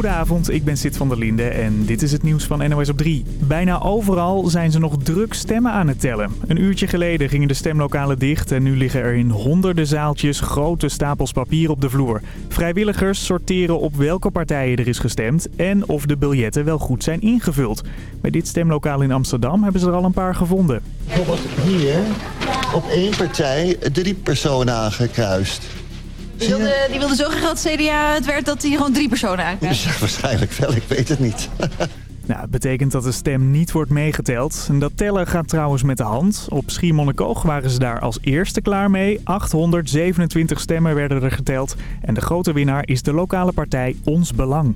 Goedenavond, ik ben Sid van der Linde en dit is het nieuws van NOS op 3. Bijna overal zijn ze nog druk stemmen aan het tellen. Een uurtje geleden gingen de stemlokalen dicht en nu liggen er in honderden zaaltjes grote stapels papier op de vloer. Vrijwilligers sorteren op welke partijen er is gestemd en of de biljetten wel goed zijn ingevuld. Bij dit stemlokaal in Amsterdam hebben ze er al een paar gevonden. Bijvoorbeeld hier op één partij drie personen aangekruist. Die wilde, die wilde zo graag dat CDA het werd dat hij gewoon drie personen aankrijgt. Ja, waarschijnlijk wel, ik weet het niet. Nou, het betekent dat de stem niet wordt meegeteld. En dat tellen gaat trouwens met de hand. Op Schiermonnikoog waren ze daar als eerste klaar mee. 827 stemmen werden er geteld. En de grote winnaar is de lokale partij Ons Belang.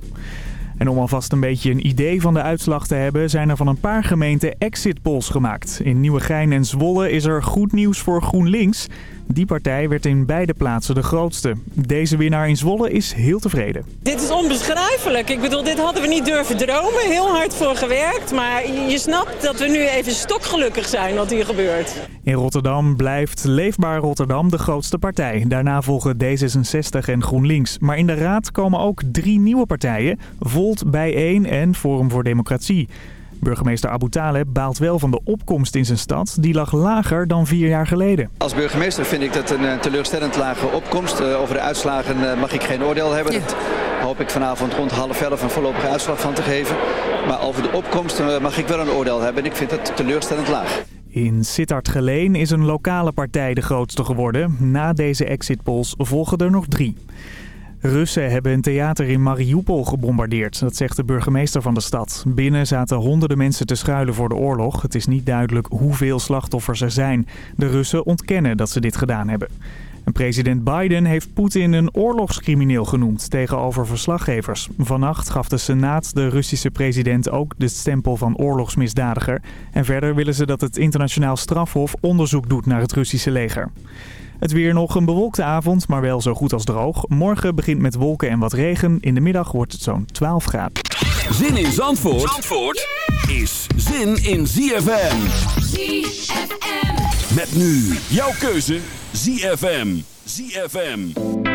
En om alvast een beetje een idee van de uitslag te hebben... zijn er van een paar gemeenten exit polls gemaakt. In Nieuwegein en Zwolle is er goed nieuws voor GroenLinks... Die partij werd in beide plaatsen de grootste. Deze winnaar in Zwolle is heel tevreden. Dit is onbeschrijfelijk. Ik bedoel, dit hadden we niet durven dromen. Heel hard voor gewerkt. Maar je snapt dat we nu even stokgelukkig zijn wat hier gebeurt. In Rotterdam blijft Leefbaar Rotterdam de grootste partij. Daarna volgen D66 en GroenLinks. Maar in de raad komen ook drie nieuwe partijen. Volt, Bijeen en Forum voor Democratie. Burgemeester Abu Taleb baalt wel van de opkomst in zijn stad. Die lag lager dan vier jaar geleden. Als burgemeester vind ik dat een eh, teleurstellend lage opkomst. Uh, over de uitslagen uh, mag ik geen oordeel hebben. Ja. Dat hoop ik vanavond rond half elf een voorlopige uitslag van te geven. Maar over de opkomst mag ik wel een oordeel hebben. En ik vind het teleurstellend laag. In Sittard-Geleen is een lokale partij de grootste geworden. Na deze exit polls volgen er nog drie. Russen hebben een theater in Mariupol gebombardeerd, dat zegt de burgemeester van de stad. Binnen zaten honderden mensen te schuilen voor de oorlog. Het is niet duidelijk hoeveel slachtoffers er zijn. De Russen ontkennen dat ze dit gedaan hebben. En president Biden heeft Poetin een oorlogscrimineel genoemd tegenover verslaggevers. Vannacht gaf de Senaat de Russische president ook de stempel van oorlogsmisdadiger. En verder willen ze dat het internationaal strafhof onderzoek doet naar het Russische leger. Het weer nog een bewolkte avond, maar wel zo goed als droog. Morgen begint met wolken en wat regen. In de middag wordt het zo'n 12 graden. Zin in Zandvoort, Zandvoort is zin in ZFM. ZFM. Met nu jouw keuze ZFM. ZFM.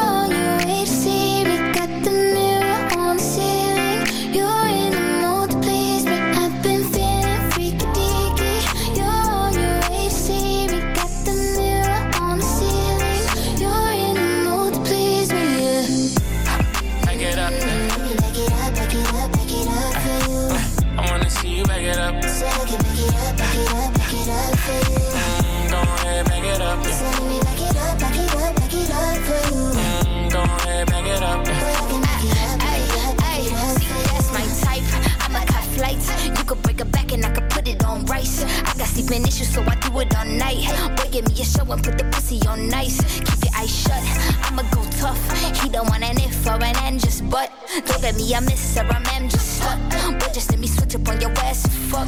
give me a show and put the pussy on nice. Keep your eyes shut. I'ma go tough. He don't want an if or an end, just but. Don't let me, I miss her, I'm just stuck. But just let me switch up on your ass fuck.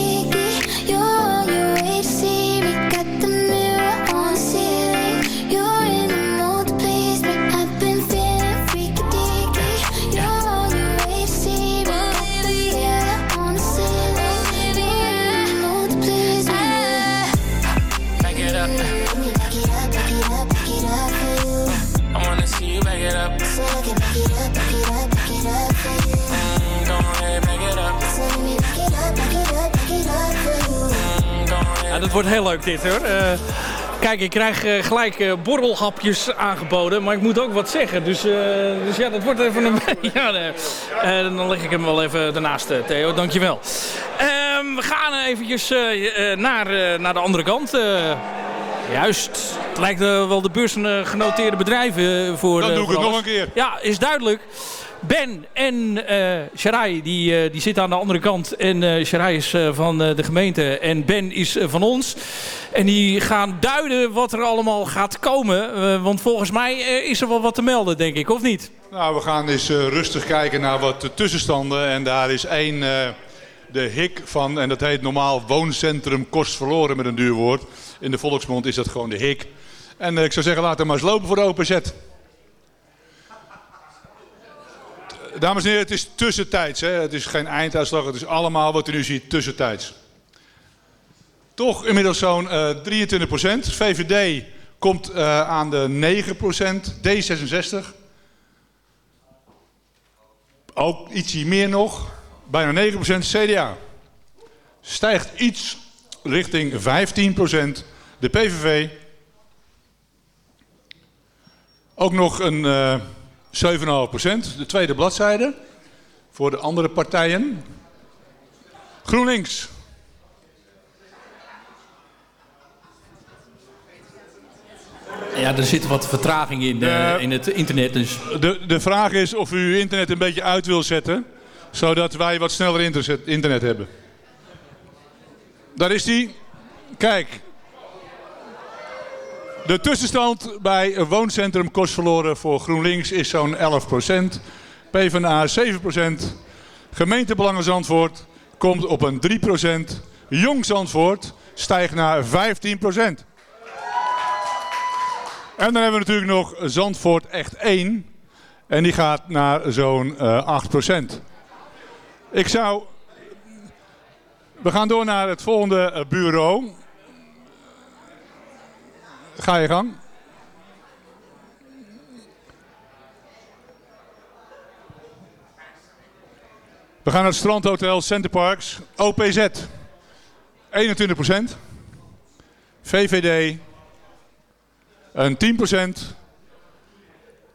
Ja, dat wordt heel leuk dit hoor. Eh, kijk, ik krijg eh, gelijk eh, borrelhapjes aangeboden, maar ik moet ook wat zeggen. Dus, dus ja, dat wordt even een... ja, nee. Eh, dan leg ik hem wel even daarnaast, Theo. Dankjewel. Ehm we gaan eventjes naar, naar de andere kant. Juist. Lijkt eh, wel de beursgenoteerde bedrijven eh, voor... Dan eh, doe ik het nog een keer. Ja, is duidelijk. Ben en eh Sharai, die, eh, die zitten aan de andere kant. En eh Sharai is eh, van eh, de gemeente en Ben is eh, van ons. En die gaan duiden wat er allemaal gaat komen. Eh, want volgens mij eh, is er wel wat te melden, denk ik, of niet? Nou, we gaan eens eh, rustig kijken naar wat de tussenstanden. En daar is één, eh, de HIK van, en dat heet normaal Wooncentrum Kost Verloren met een duur woord. In de volksmond is dat gewoon de HIK. En eh, ik zou zeggen, laten we maar eens lopen voor de OPZ. Dames en heren, het is tussentijds. Hè? Het is geen einduitslag, het is allemaal wat u nu ziet tussentijds. Toch inmiddels zo'n eh 23% VVD komt eh, aan de 9% D66 ook ietsje meer nog, bijna 9% CDA. Stijgt iets richting 15% de PVV. Ook nog een eh 7,5%, de tweede bladzijde, voor de andere partijen. GroenLinks. Ja, er zit wat vertraging in, eh, Eh, in het internet. Dus De, de vraag is of u uw internet een beetje uit wil zetten, zodat wij wat sneller internet- internet hebben. Daar is die. Kijk. De tussenstand bij wooncentrum kost verloren voor GroenLinks is zo'n 11%. PvdA 7%. Gemeentebelangen Zandvoort komt op een 3%. Jong Zandvoort stijgt naar 15%. En dan hebben we natuurlijk nog Zandvoort echt 1. En die gaat naar zo'n eh 8%. Ik zou... We gaan door naar het volgende eh, bureau. Ga je gang. We gaan naar het strandhotel Center Parks. OPZ 21%. VVD een 10%.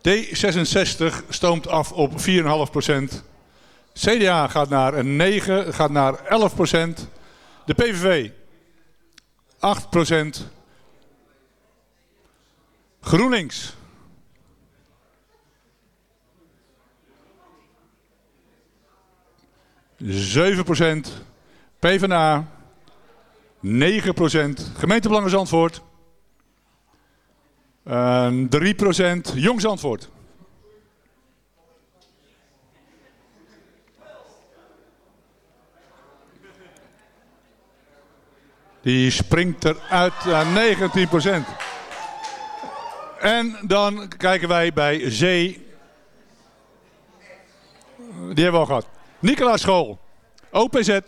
D66 stoomt af op 4,5%. CDA gaat naar een 9, gaat naar 11%. De PVV 8%. GroenLinks. Zeven procent. PvdA. 9 procent. Gemeentebelangen Zandvoort. En 3 procent. Jong Zandvoort. Die springt eruit naar 19 procent. En dan kijken wij bij Zee. Die hebben we al gehad. Nicolaas School. OPZ. 9%.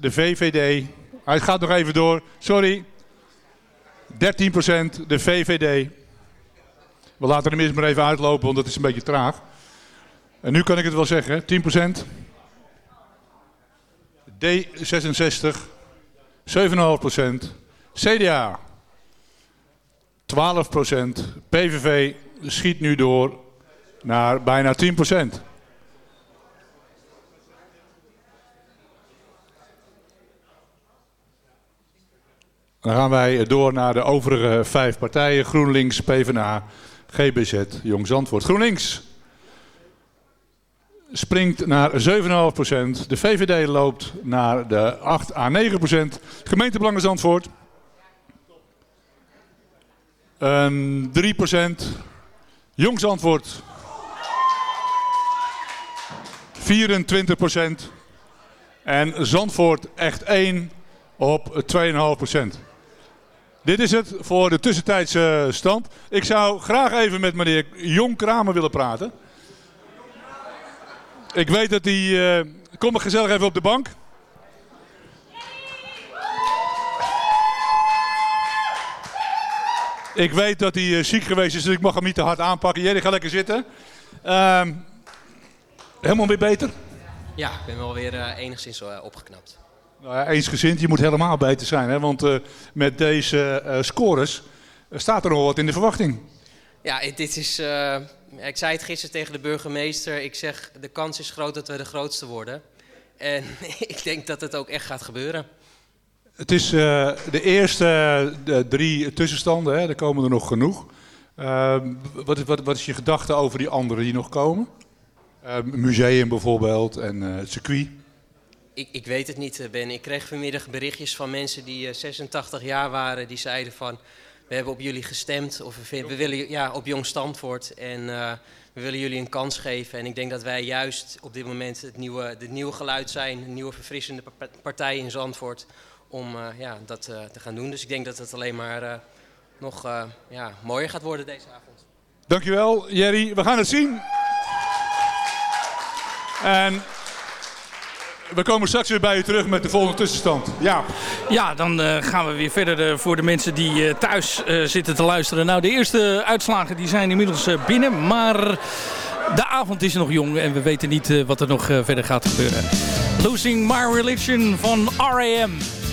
De VVD. Hij gaat nog even door. Sorry. 13% de VVD. We laten hem eerst maar even uitlopen, want dat is een beetje traag. En nu kan ik het wel zeggen. 10%. D66. 7,5%. CDA. 12%. PVV schiet nu door naar bijna 10%. Dan gaan wij door naar de overige vijf partijen. GroenLinks, PvdA, GBZ, Jong Zandvoort. GroenLinks springt naar 7,5%. De VVD loopt naar de 8 à 9%. Gemeentebelangen Zandvoort. Een 3%. Jong Zandvoort. 24%. En Zandvoort echt 1 op 2,5%. Dit is het voor de tussentijdse stand. Ik zou graag even met meneer Jong Kramer willen praten. Ik weet dat hij... Uh, kom maar gezellig even op de bank. Ik weet dat hij uh, ziek geweest is, dus ik mag hem niet te hard aanpakken. Jij ga lekker zitten. Uh, helemaal weer beter? Ja, ik ben wel weer uh, enigszins opgeknapt. Nou ja, eensgezind, je moet helemaal beter zijn. Hè? Want uh, met deze scores staat er nog wat in de verwachting. Ja, dit is. Ik zei het gisteren tegen de burgemeester. Ik zeg: de kans is groot dat we de grootste worden. En ik denk dat het ook echt gaat gebeuren. Het is de eerste de drie tussenstanden, hè? er komen er nog genoeg. wat, wat, wat, is je gedachte over die anderen die nog komen? museum bijvoorbeeld en het circuit. Ik, ik, weet het niet, Ben. Ik kreeg vanmiddag berichtjes van mensen die 86 jaar waren. Die zeiden van, we hebben op jullie gestemd. Of we, we willen ja, op Jong Standvoort. En we willen jullie een kans geven. En ik denk dat wij juist op dit moment het nieuwe, het nieuwe geluid zijn. Een nieuwe verfrissende partij in Zandvoort. Om uh, ja, dat uh, te gaan doen. Dus ik denk dat het alleen maar nog ja, mooier gaat worden deze avond. Dankjewel, Jerry. We gaan het zien. En we komen straks weer bij u terug met de volgende tussenstand. Ja, ja dan uh, gaan we weer verder uh, voor de mensen die uh, thuis zitten te luisteren. Nou, de eerste uitslagen die zijn inmiddels binnen, maar de avond is nog jong en we weten niet wat er nog verder gaat gebeuren. Losing My Religion van R.A.M.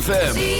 ZFM.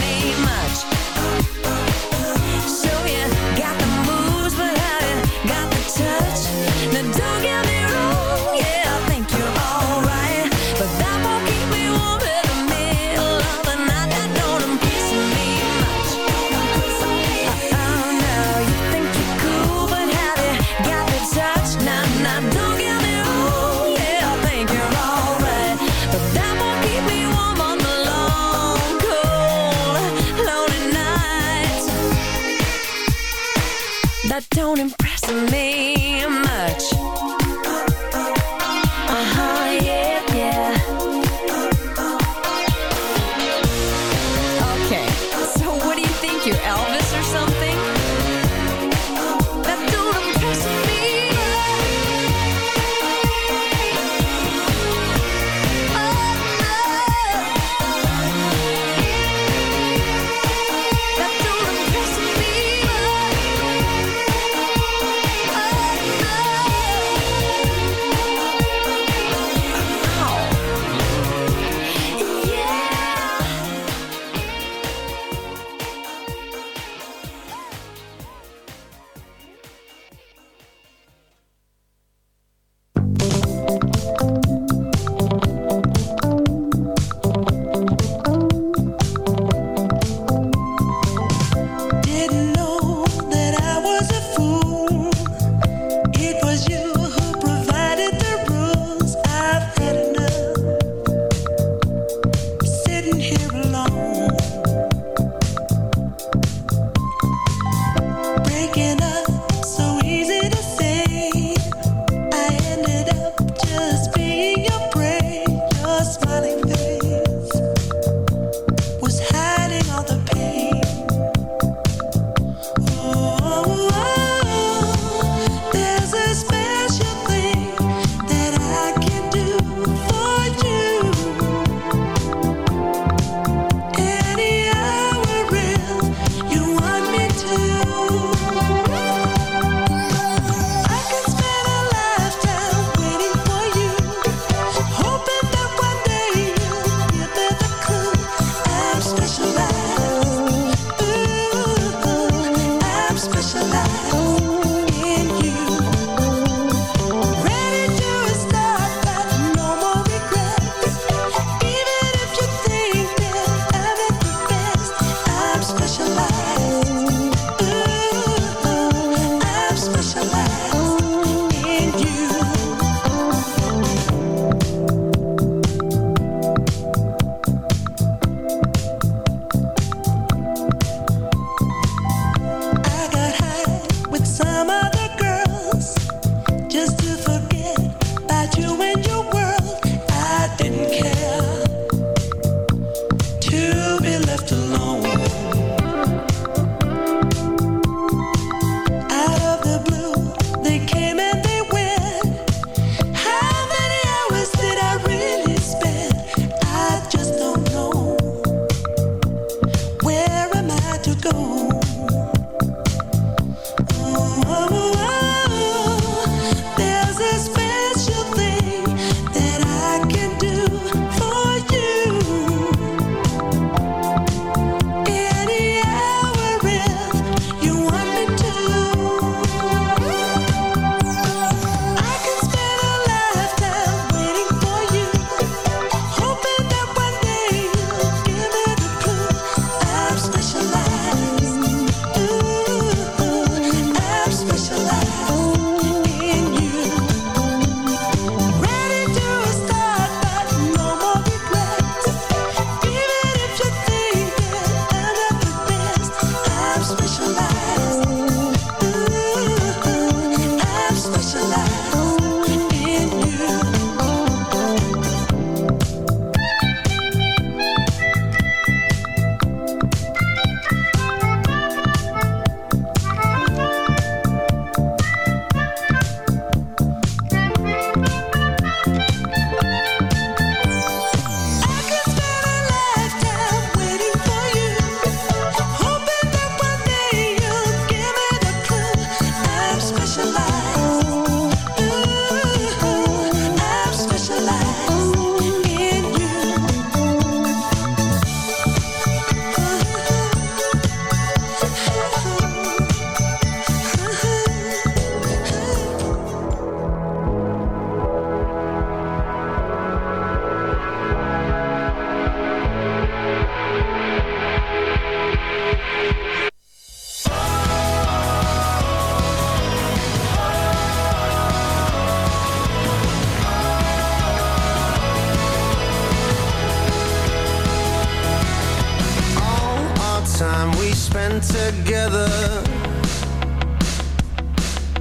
together.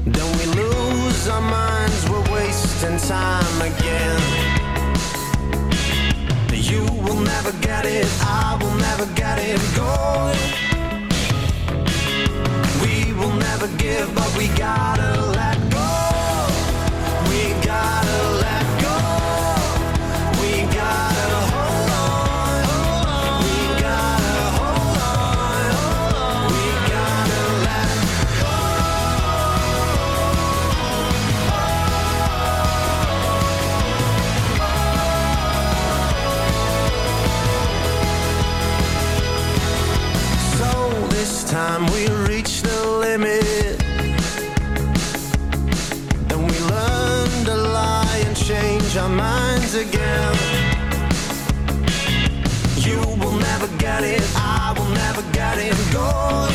Then we lose our minds, we're wasting time again. You will never get it, I will never get it going. We will never give, but we gotta let again. You will never get it, I will never get it going.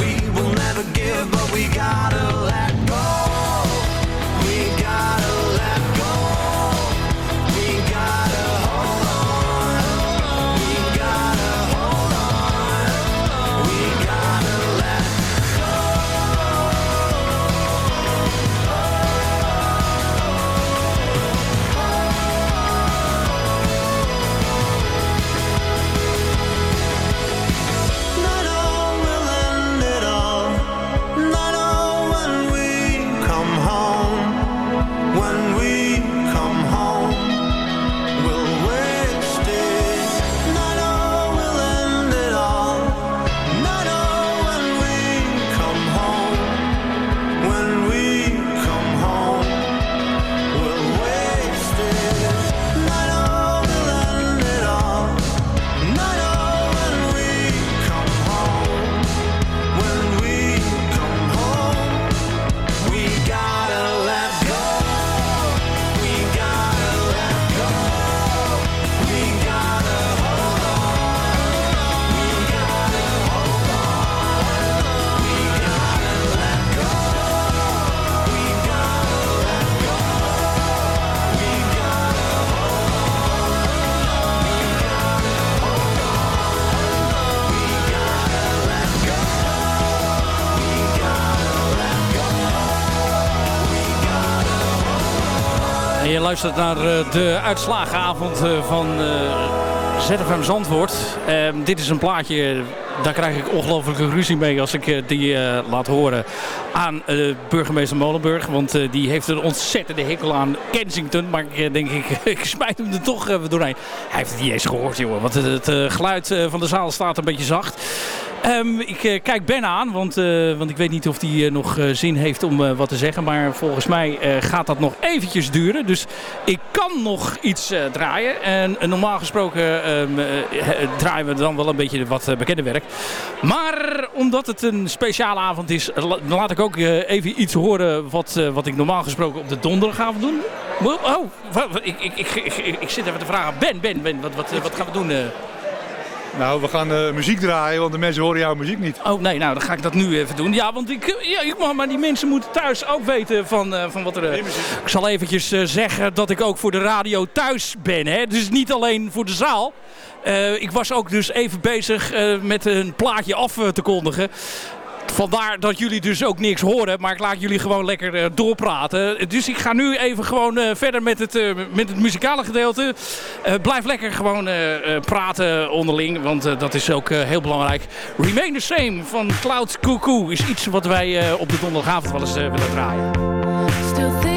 We will never give, but we gotta luistert naar eh, de uitslagenavond eh, van eh, ZFM Zandvoort. Ehm, dit is een plaatje, daar krijg ik ongelooflijke ruzie mee als ik die laat horen aan burgemeester Molenburg. Want die heeft een ontzettende hekel aan Kensington. Maar ik denk, ik, ik smijt hem er toch even doorheen. Hij heeft het niet eens gehoord, jongen. Want het, geluid van de zaal staat een beetje zacht. Ehm, ik eh, kijk Ben aan, want, eh, want ik weet niet of hij nog eh, zin heeft om wat te zeggen. Maar volgens mij gaat dat nog eventjes duren. Dus ik kan nog iets draaien. En normaal gesproken ehm, eh, draaien we dan wel een beetje wat bekende werk. Maar omdat het een speciale avond is, la- laat ik ook even iets horen wat, wat ik normaal gesproken op de donderdagavond doen. Oh, ik, ik, ik, ik zit even te vragen. Ben, Ben, Ben, wat, wat, wat gaan we doen? Nou, we gaan eh, muziek draaien, want de mensen horen jouw muziek niet. Oh nee, nou dan ga ik dat nu even doen. Ja, want ik, ja, ik mag, maar die mensen moeten thuis ook weten van, eh, van wat er... eh, ik zal eventjes zeggen dat ik ook voor de radio thuis ben. Hè? Dus niet alleen voor de zaal. Ik was ook dus even bezig met een plaatje af te kondigen. Vandaar dat jullie dus ook niks horen, maar ik laat jullie gewoon lekker eh, doorpraten. Dus ik ga nu even gewoon eh, verder met het, eh, met het muzikale gedeelte. Blijf lekker gewoon praten onderling, want dat is ook heel belangrijk. Remain the Same van Cloud Cuckoo is iets wat wij op de donderdagavond wel eens willen draaien.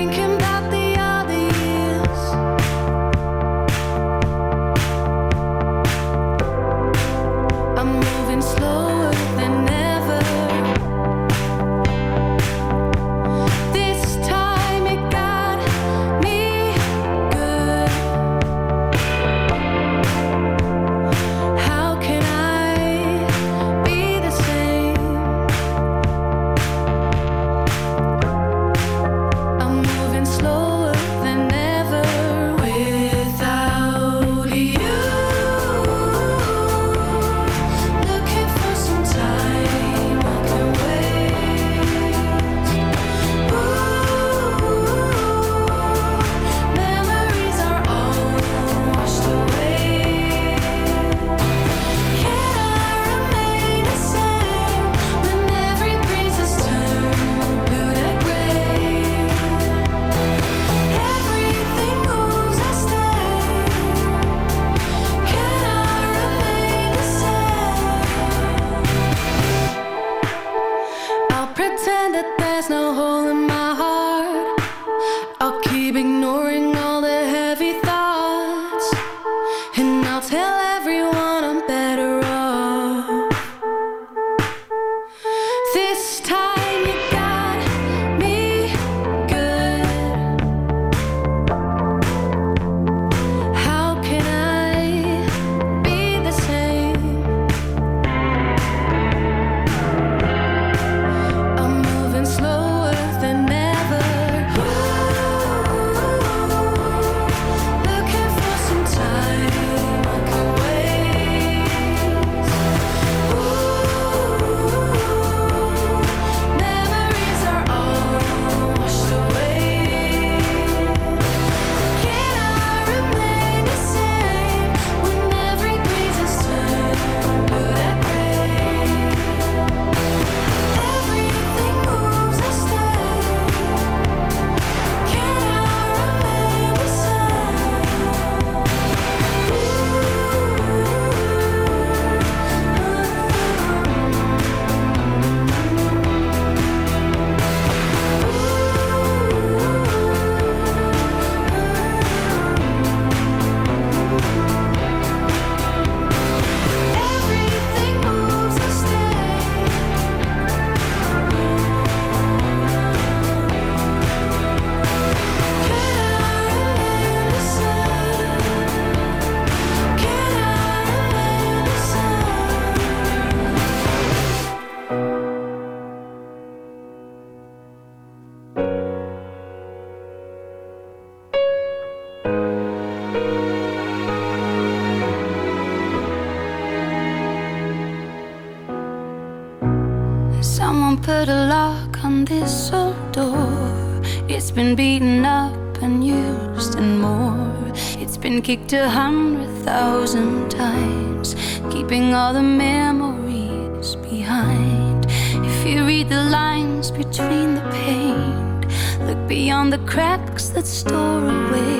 Put a lock on this old door. It's been beaten up and used and more. It's been kicked a hundred thousand times, keeping all the memories behind. If you read the lines between the paint, look beyond the cracks that store away.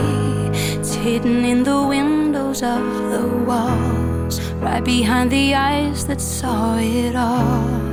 It's hidden in the windows of the walls, right behind the eyes that saw it all.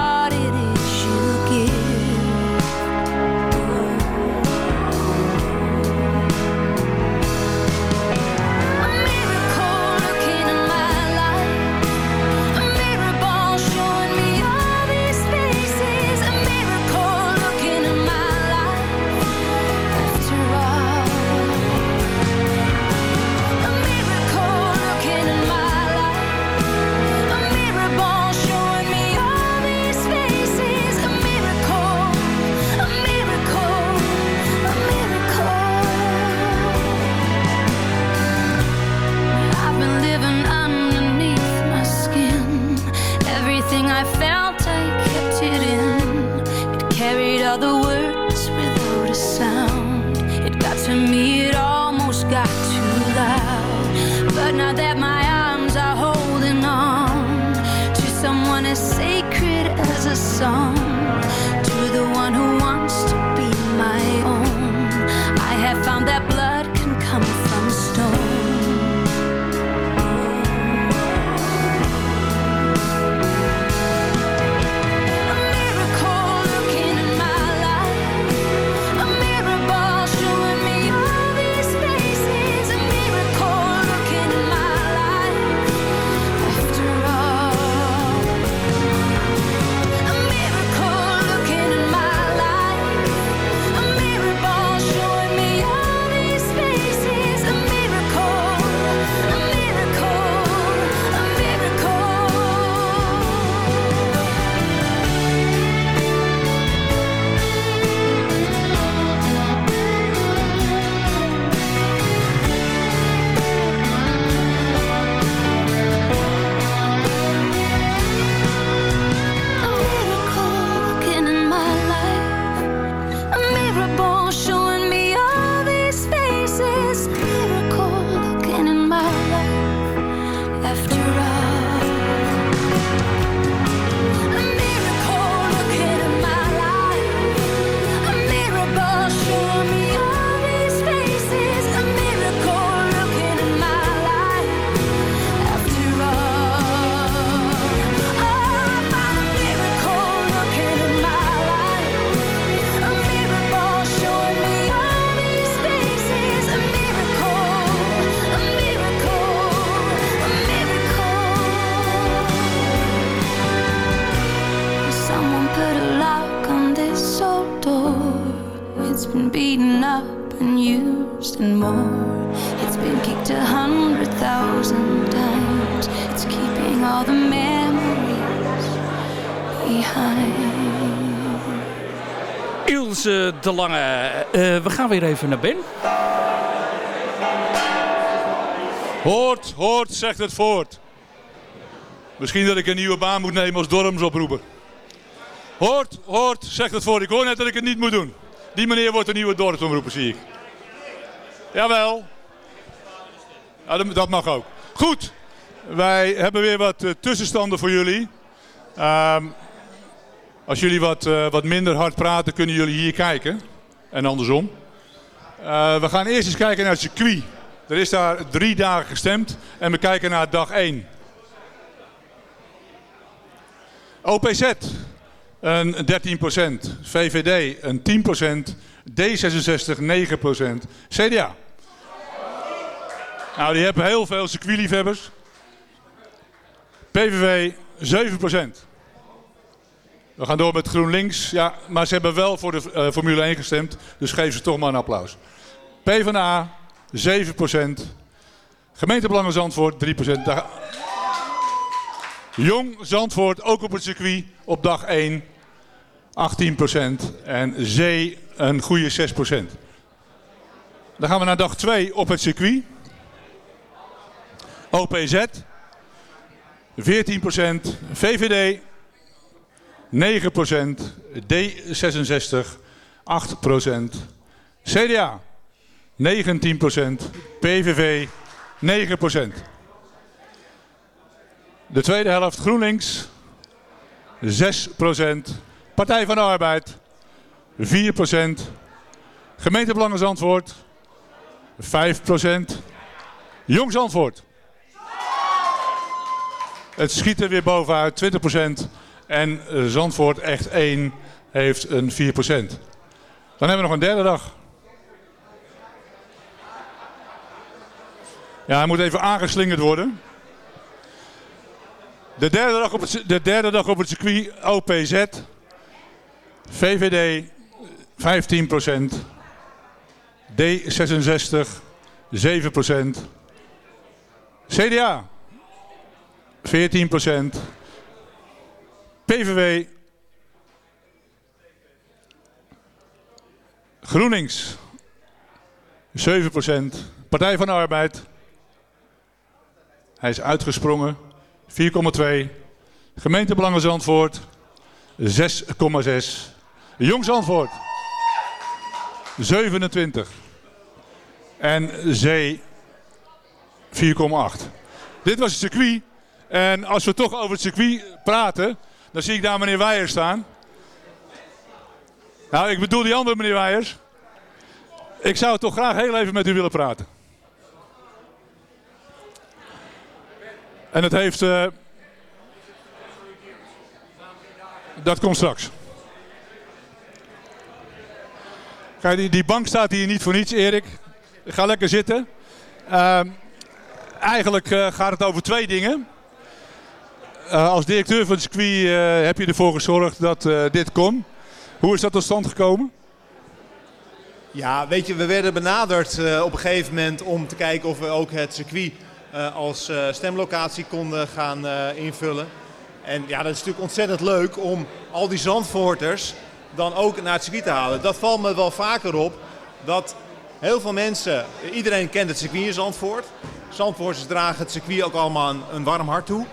and more. It's been kicked a hundred thousand times. It's keeping all the memories behind. Ilse de Lange. Eh, we gaan weer even naar Ben. Hoort, hoort, zegt het voort. Misschien dat ik een nieuwe baan moet nemen als dorpsoproeper. Hoort, hoort, zegt het voort. Ik hoor net dat ik het niet moet doen. Die meneer wordt een nieuwe dorpsomroeper, zie ik. Jawel. Ja, dat, mag ook. Goed, wij hebben weer wat eh, tussenstanden voor jullie. Ehm, als jullie wat, eh, wat minder hard praten, kunnen jullie hier kijken. En andersom. Eh, we gaan eerst eens kijken naar het circuit. Er is daar drie dagen gestemd en we kijken naar dag 1. OPZ een 13%, VVD een 10%, D66 9%, CDA. Nou, die hebben heel veel circuitliefhebbers. PVV 7%. We gaan door met GroenLinks. Ja, maar ze hebben wel voor de eh, Formule 1 gestemd. Dus geef ze toch maar een applaus. PvdA 7%. Gemeentebelangen Zandvoort 3%. Daar- Jong Zandvoort ook op het circuit op dag 1 18%. En Zee een goede 6%. Dan gaan we naar dag 2 op het circuit. OPZ 14%, VVD 9%, D66 8%, CDA 19%, PVV 9%. De tweede helft GroenLinks. 6%, Partij van de Arbeid 4%, Gemeentebelangen Zandvoort 5%, Jong Zandvoort het schiet er weer bovenuit, 20%. En Zandvoort echt 1 heeft een 4%. Dan hebben we nog een derde dag. Ja, hij moet even aangeslingerd worden. De derde dag op het, de derde dag op het circuit OPZ. VVD 15%. D66 7%. CDA 14%. PVV. GroenLinks. 7%. Partij van de Arbeid. Hij is uitgesprongen. 4,2. Gemeentebelangen Zandvoort. 6,6. Jong Zandvoort. 27. En Zee 4,8. Dit was het circuit. En als we toch over het circuit praten, dan zie ik daar meneer Weijers staan. Nou, ik bedoel die andere meneer Weijers. Ik zou toch graag heel even met u willen praten. En het heeft... eh, dat komt straks. Kijk, die, bank staat hier niet voor niets, Erik. Ga lekker zitten. Ehm, eigenlijk eh, gaat het over twee dingen. Eh, als directeur van het circuit eh, heb je ervoor gezorgd dat dit kon. Hoe is dat tot stand gekomen? Ja, weet je, we werden benaderd op een gegeven moment om te kijken of we ook het circuit als stemlocatie konden gaan invullen. En ja, dat is natuurlijk ontzettend leuk om al die Zandvoorters dan ook naar het circuit te halen. Dat valt me wel vaker op, dat heel veel mensen, iedereen kent het circuit in Zandvoort. Zandvoorters dragen het circuit ook allemaal een, warm hart toe.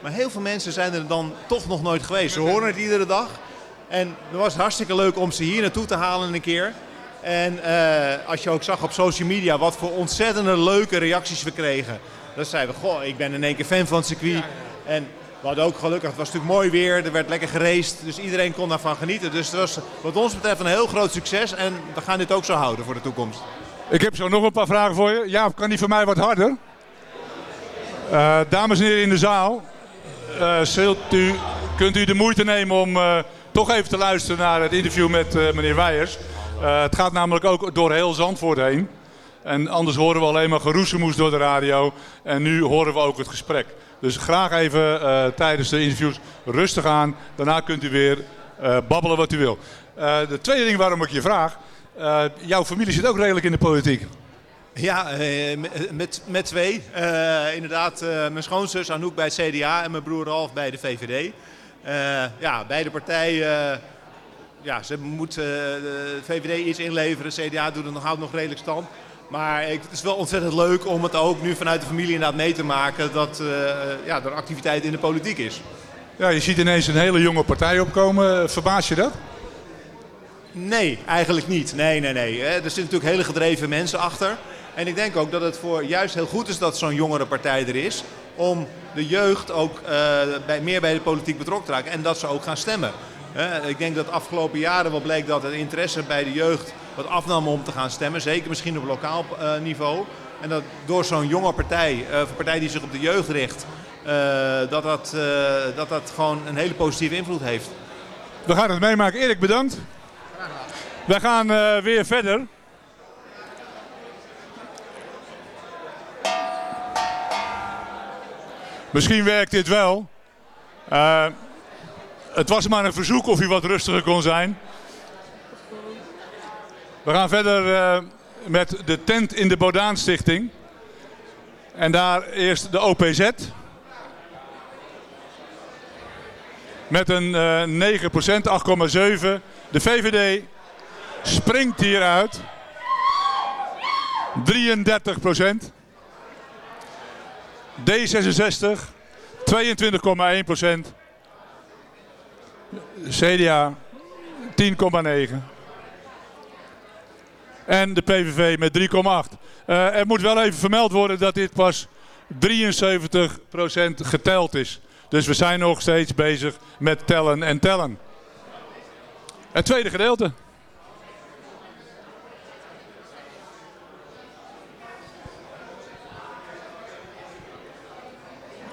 Maar heel veel mensen zijn er dan toch nog nooit geweest. Ze horen het iedere dag. En het was hartstikke leuk om ze hier naartoe te halen een keer. En eh, als je ook zag op social media wat voor ontzettende leuke reacties we kregen. Dan zeiden we, goh, ik ben in één keer fan van het circuit. En we hadden ook gelukkig, het was natuurlijk mooi weer, er werd lekker geraced. Dus iedereen kon daarvan genieten. Dus het was wat ons betreft een heel groot succes. En we gaan dit ook zo houden voor de toekomst. Ik heb zo nog een paar vragen voor je. Jaap, kan die van mij wat harder? Eh, dames en heren in de zaal, eh, zult u, kunt u de moeite nemen om eh, toch even te luisteren naar het interview met meneer Weijers. Het gaat namelijk ook door heel Zandvoort heen. En anders horen we alleen maar geroezemoes door de radio. En nu horen we ook het gesprek. Dus graag even eh, tijdens de interviews rustig aan. Daarna kunt u weer eh, babbelen wat u wil. Eh, de tweede ding waarom ik je vraag. jouw familie zit ook redelijk in de politiek. Ja, met- met, twee. Inderdaad, mijn schoonzus Anouk bij het CDA en mijn broer Ralf bij de VVD. Ja, beide partijen. ja, ze moet eh, de VVD iets inleveren. CDA doet het nog, houdt nog redelijk stand. Maar ik, het is wel ontzettend leuk om het ook nu vanuit de familie inderdaad mee te maken dat eh, ja, er activiteit in de politiek is. Ja, je ziet ineens een hele jonge partij opkomen. Verbaas je dat? Nee, eigenlijk niet. Nee, nee, nee. Eh, Er zitten natuurlijk hele gedreven mensen achter. En ik denk ook dat het voor juist heel goed is dat zo'n jongere partij er is. Om de jeugd ook eh, bij, meer bij de politiek betrokken te raken. En dat ze ook gaan stemmen. Ik denk dat de afgelopen jaren wel bleek dat het interesse bij de jeugd wat afnam om te gaan stemmen. Zeker misschien op lokaal eh, niveau. En dat door zo'n jonge partij, eh, een partij die zich op de jeugd richt, eh, dat, dat, dat dat gewoon een hele positieve invloed heeft. We gaan het meemaken. Erik, bedankt. We gaan weer verder. Misschien werkt dit wel. Het was maar een verzoek of u wat rustiger kon zijn. We gaan verder eh, met de tent in de Bodaan Stichting. En daar eerst de OPZ. Met een eh 9%, 8,7. De VVD springt hieruit. 33%. D66 22,1%. CDA 10,9%. En de PVV met 3,8%. Eh, er moet wel even vermeld worden dat dit pas 73% geteld is. Dus we zijn nog steeds bezig met tellen en tellen. Het tweede gedeelte.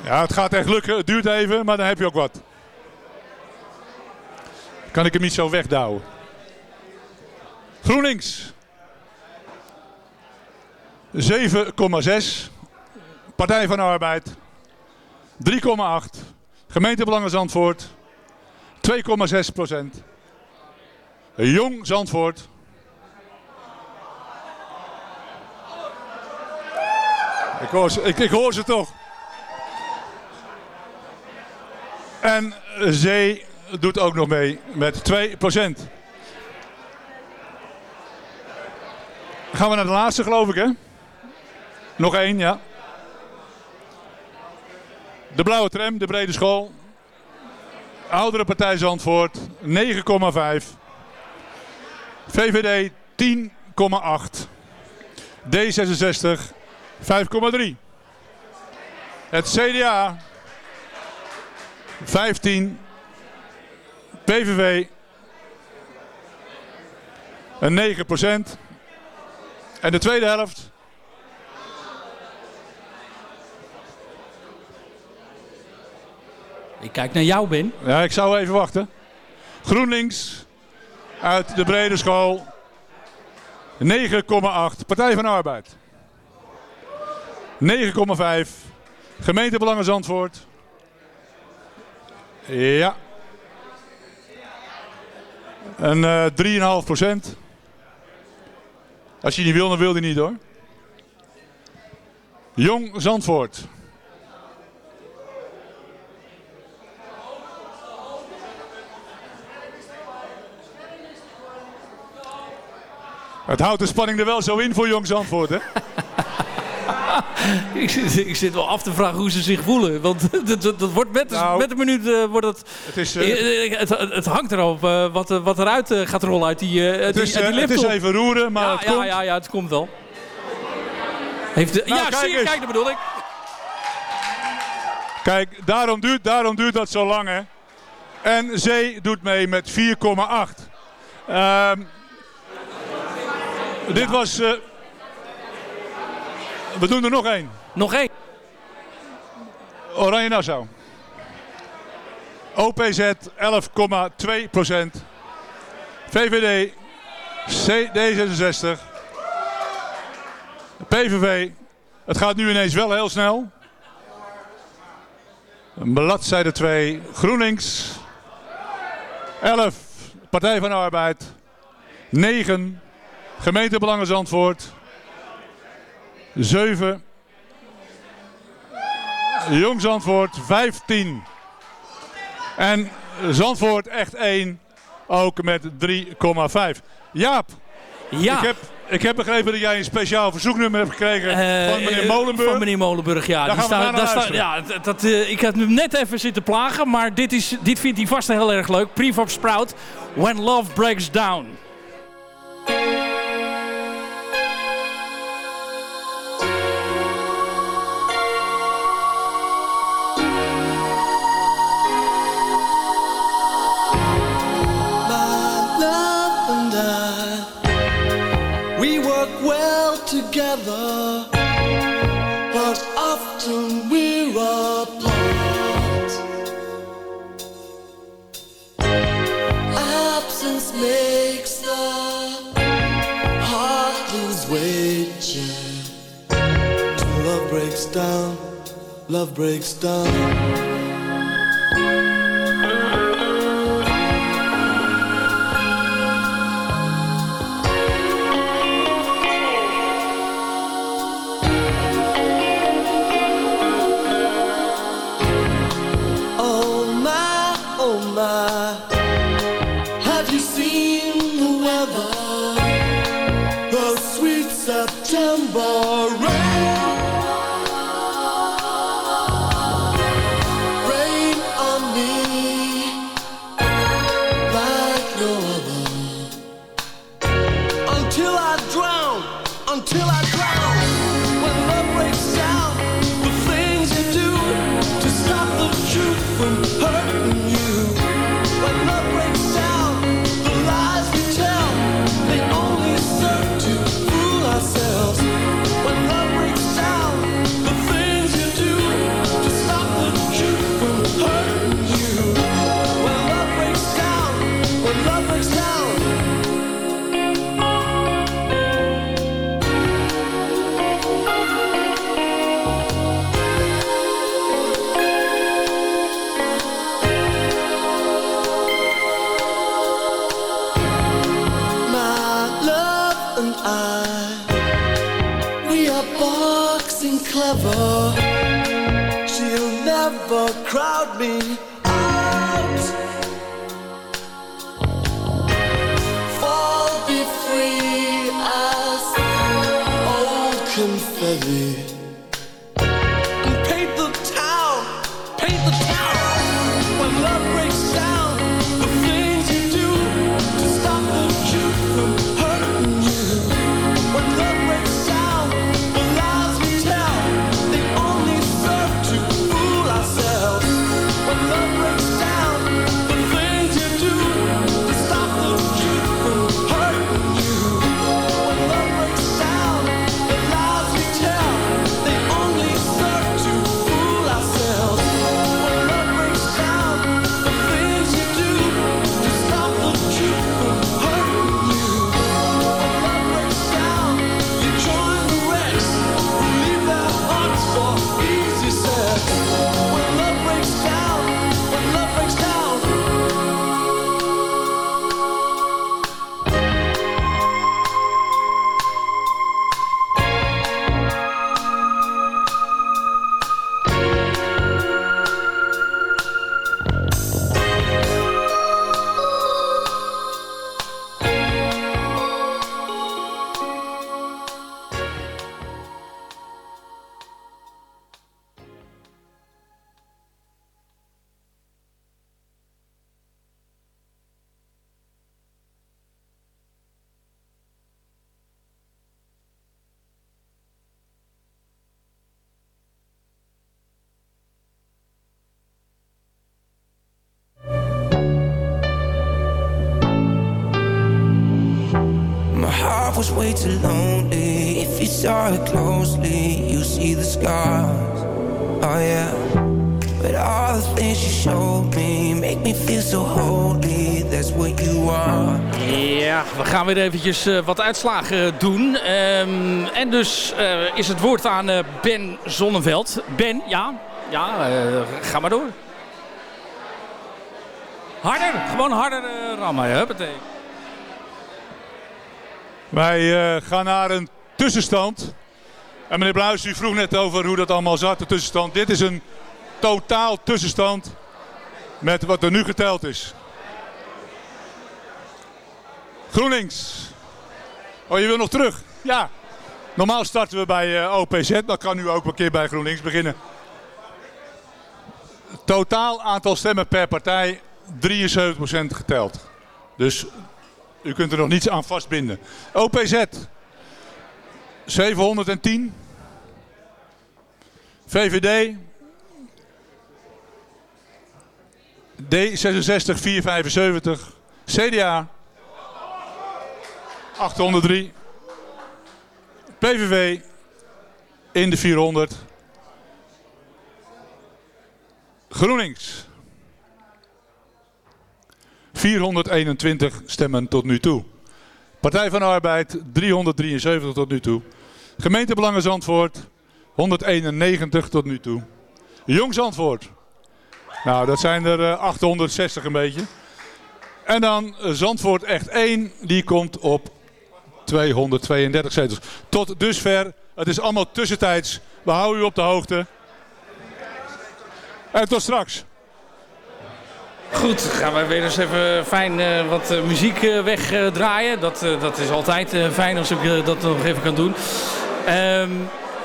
Ja, het gaat echt lukken. Het duurt even, maar dan heb je ook wat. Kan ik hem niet zo wegdouwen. GroenLinks. 7,6. Partij van de Arbeid. 3,8. Gemeentebelangen Zandvoort. 2,6 procent. Jong Zandvoort. Ik hoor ze, ik, ik hoor ze toch. En Zee doet ook nog mee met 2 procent. Gaan we naar de laatste geloof ik hè? Nog één, ja. De blauwe tram, de brede school. Oudere partij Zandvoort, 9,5. VVD 10,8. D66 5,3. Het CDA 15. PVV een 9% En de tweede helft Ik kijk naar jou, Ben. Ja, ik zou even wachten. GroenLinks uit de brede school. 9,8. Partij van Arbeid. 9,5. Gemeentebelangen Zandvoort. Ja. Een eh 3,5 procent. Als je niet wil, dan wil je niet hoor. Jong Zandvoort. Het houdt de spanning er wel zo in voor Jong Zandvoort, hè? ik, zit, ik zit wel af te vragen hoe ze zich voelen. Want dat, dat, dat wordt met, Nou, met een minuut eh, wordt het, Het is, eh, Eh, het, het hangt erop wat, wat eruit gaat rollen uit die, Het die, is, die het is even roeren, maar ja, het ja, komt. Ja, ja, het komt wel. Heeft de, Nou, ja, kijk zie je, kijk, dat bedoel ik. Kijk, daarom duurt, daarom duurt dat zo lang, hè. En Zee doet mee met 4,8. Dit was... eh, we doen er nog één. Nog één. Oranje Nassau. OPZ 11,2 procent. VVD C, D66. PVV. Het gaat nu ineens wel heel snel. Bladzijde 2. GroenLinks. 11. Partij van de Arbeid. 9. Gemeentebelangen Zandvoort. 7. Jong Zandvoort 15. En Zandvoort echt 1. Ook met 3,5. Jaap. Ja. Ik heb, ik heb begrepen dat jij een speciaal verzoeknummer hebt gekregen Eh, van meneer eh, Molenburg. Van meneer Molenburg, ja. Daar Die gaan we staat- daar ja dat, eh, ik had hem net even zitten plagen, maar dit, is, dit vindt hij vast heel erg leuk. Prefab Sprout, When Love Breaks Down. Together, but often we're apart. Absence makes the heart lose weight, yeah. Till love breaks down. love breaks down. Weer eventjes eh, wat uitslagen doen. Ehm, en dus eh, is het woord aan eh, Ben Zonneveld. Ben, ja, ja ga maar door. Harder, gewoon harder rammen. Huppatee. Wij gaan naar een tussenstand. En meneer Bluis, u vroeg net over hoe dat allemaal zat, de tussenstand. Dit is een totaal tussenstand met wat er nu geteld is. GroenLinks. Oh, je wil nog terug? Ja. Normaal starten we bij eh, OPZ, maar kan nu ook een keer bij GroenLinks beginnen. Totaal aantal stemmen per partij 73% geteld. Dus u kunt er nog niets aan vastbinden. OPZ 710. VVD D66 475. CDA 803. PVV in de 400. GroenLinks 421 stemmen tot nu toe. Partij van Arbeid 373 tot nu toe. Gemeentebelangen Zandvoort 191 tot nu toe. Jong Zandvoort. Nou, dat zijn er eh, 860 een beetje. En dan eh, Zandvoort echt 1, die komt op 232 zetels. Tot dusver, het is allemaal tussentijds. We houden u op de hoogte. En tot straks. Goed, gaan we weer eens even fijn eh, wat eh, muziek eh, wegdraaien. dat, dat is altijd fijn als ik dat nog even kan doen. Ehm,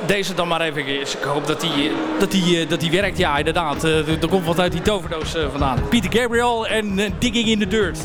deze dan maar even. Ik hoop dat die, dat die, dat die werkt. Ja, inderdaad. Er komt wat uit die toverdoos vandaan. Peter Gabriel en Digging in the Dirt.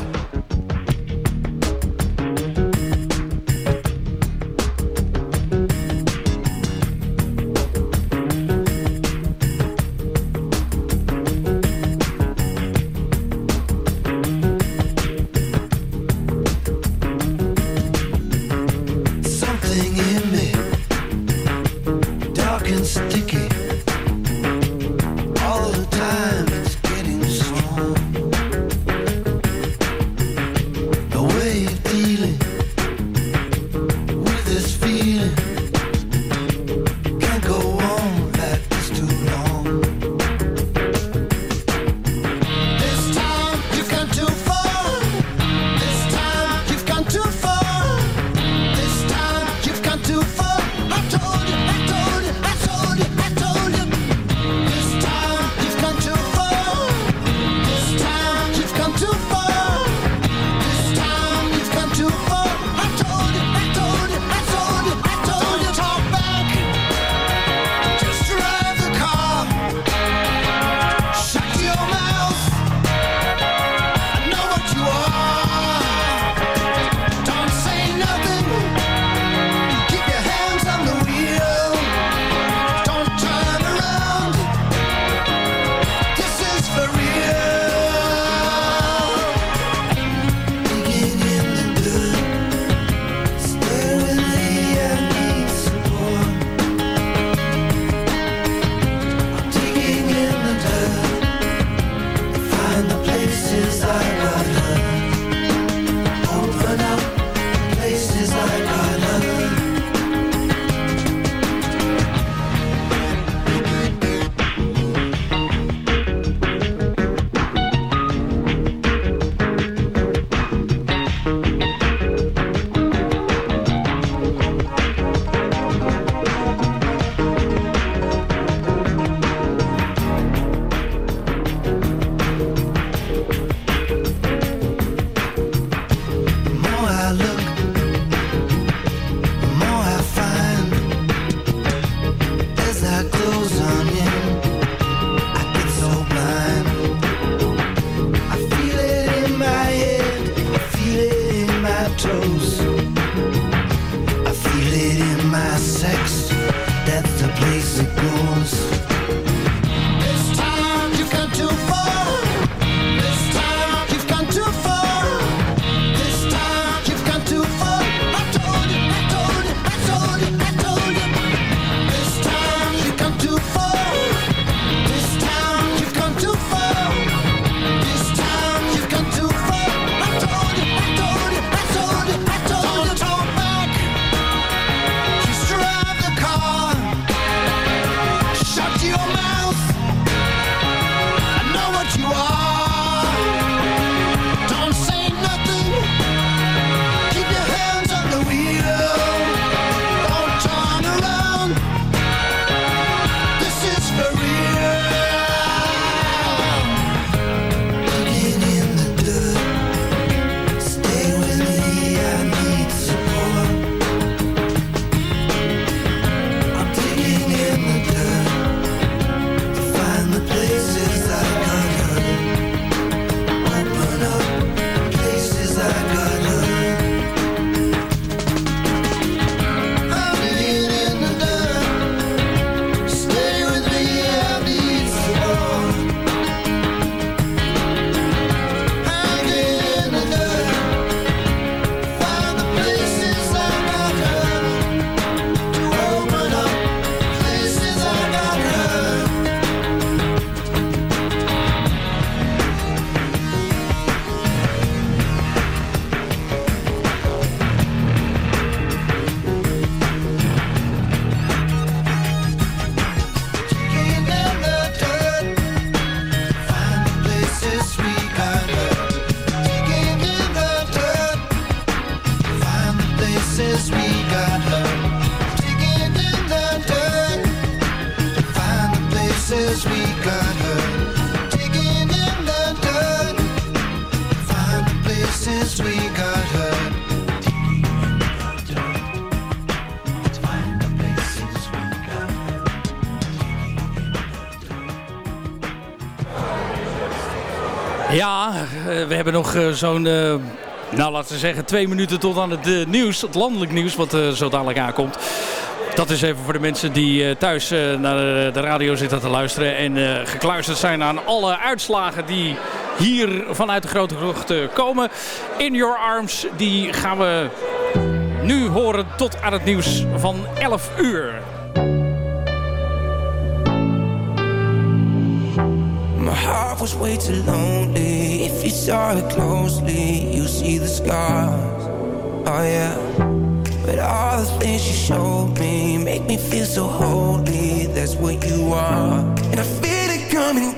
Hebben nog eh, zo'n, eh, nou laten we zeggen, twee minuten tot aan het eh, nieuws, het landelijk nieuws, wat zo dadelijk aankomt. Dat is even voor de mensen die thuis naar de, radio zitten te luisteren en gekluisterd zijn aan alle uitslagen die hier vanuit de grote eh, komen. In Your Arms, die gaan we nu horen tot aan het nieuws van 11 uur. My heart was way too lonely. Saw closely, you see the scars. Oh yeah. But all the things you showed me make me feel so holy. That's what you are. And I feel it coming.